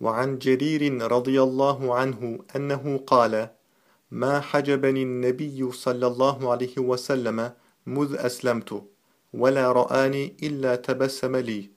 وعن جرير رضي الله عنه أنه قال ما حجبني النبي صلى الله عليه وسلم مذ أسلمت ولا رآني إلا تبسم لي.